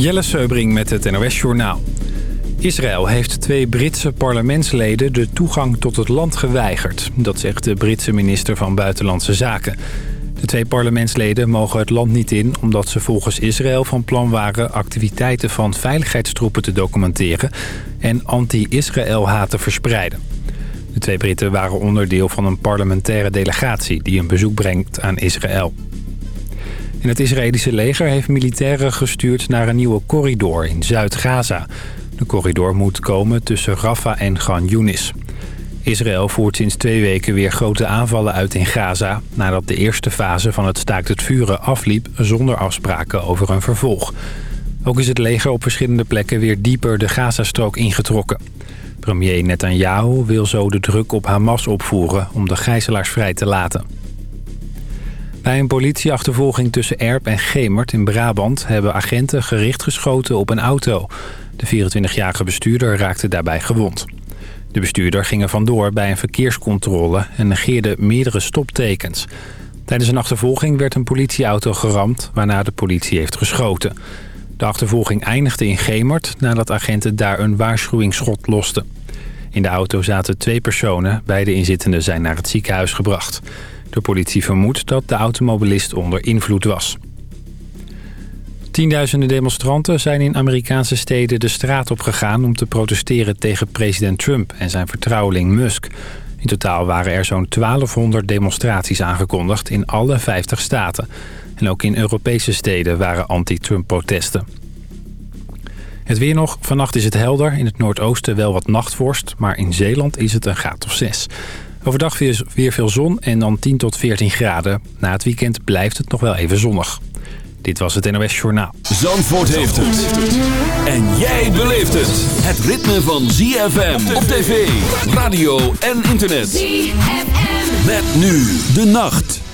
Jelle Seubring met het NOS Journaal. Israël heeft twee Britse parlementsleden de toegang tot het land geweigerd. Dat zegt de Britse minister van Buitenlandse Zaken. De twee parlementsleden mogen het land niet in... omdat ze volgens Israël van plan waren activiteiten van veiligheidstroepen te documenteren... en anti-Israël haat te verspreiden. De twee Britten waren onderdeel van een parlementaire delegatie... die een bezoek brengt aan Israël. Het Israëlische leger heeft militairen gestuurd naar een nieuwe corridor in Zuid-Gaza. De corridor moet komen tussen Rafah en Gan Yunis. Israël voert sinds twee weken weer grote aanvallen uit in Gaza... nadat de eerste fase van het staakt het vuren afliep zonder afspraken over een vervolg. Ook is het leger op verschillende plekken weer dieper de Gazastrook ingetrokken. Premier Netanyahu wil zo de druk op Hamas opvoeren om de gijzelaars vrij te laten. Bij een politieachtervolging tussen Erp en Gemert in Brabant... hebben agenten gericht geschoten op een auto. De 24-jarige bestuurder raakte daarbij gewond. De bestuurder ging er vandoor bij een verkeerscontrole... en negeerde meerdere stoptekens. Tijdens een achtervolging werd een politieauto geramd... waarna de politie heeft geschoten. De achtervolging eindigde in Gemert... nadat agenten daar een waarschuwingsschot losten. In de auto zaten twee personen. Beide inzittenden zijn naar het ziekenhuis gebracht. De politie vermoedt dat de automobilist onder invloed was. Tienduizenden demonstranten zijn in Amerikaanse steden de straat op gegaan... om te protesteren tegen president Trump en zijn vertrouweling Musk. In totaal waren er zo'n 1200 demonstraties aangekondigd in alle 50 staten. En ook in Europese steden waren anti-Trump-protesten. Het weer nog. Vannacht is het helder. In het noordoosten wel wat nachtvorst. Maar in Zeeland is het een graad of 6. Overdag weer, weer veel zon en dan 10 tot 14 graden. Na het weekend blijft het nog wel even zonnig. Dit was het NOS Journaal. Zandvoort heeft het. En jij beleeft het. Het ritme van ZFM op tv, radio en internet. ZFM. Met nu de nacht.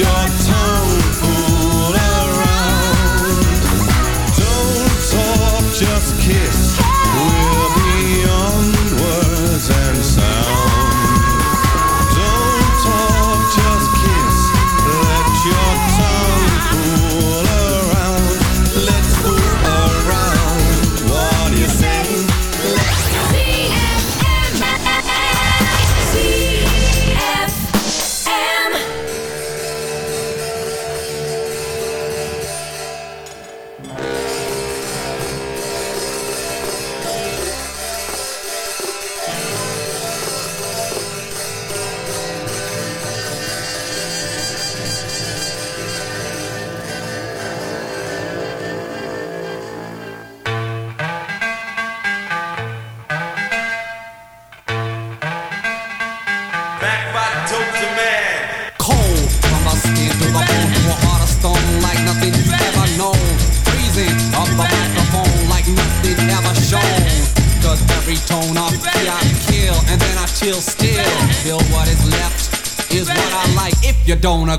бьет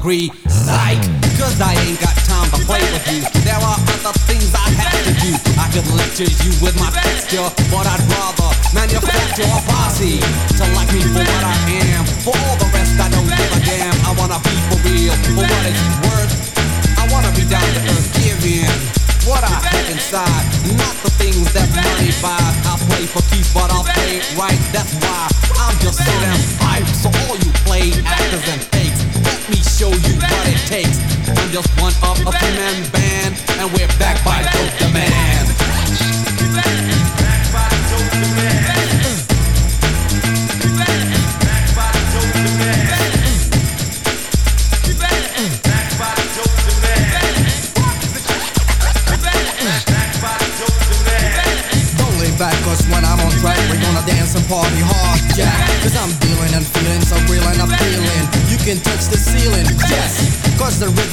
agree.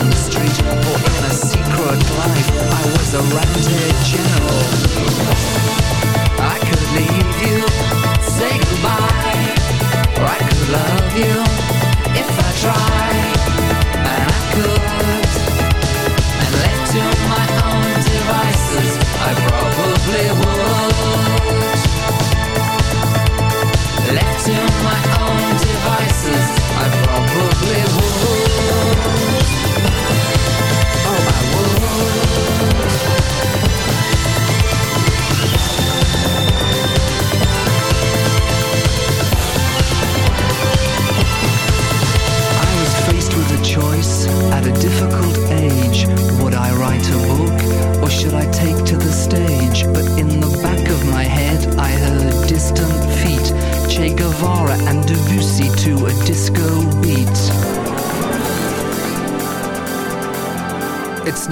on the street or in a secret life. I was a rented general. I could leave you, say goodbye, or I could love you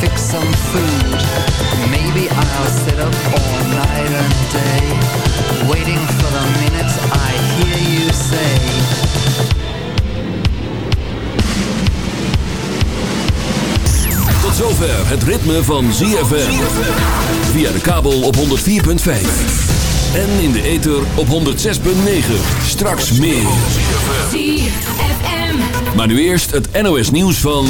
fix some food. Maybe I'll sit up all night and day, waiting for the minute I hear you say. Tot zover het ritme van ZFM. Via de kabel op 104.5. En in de ether op 106.9. Straks meer. Maar nu eerst het NOS nieuws van...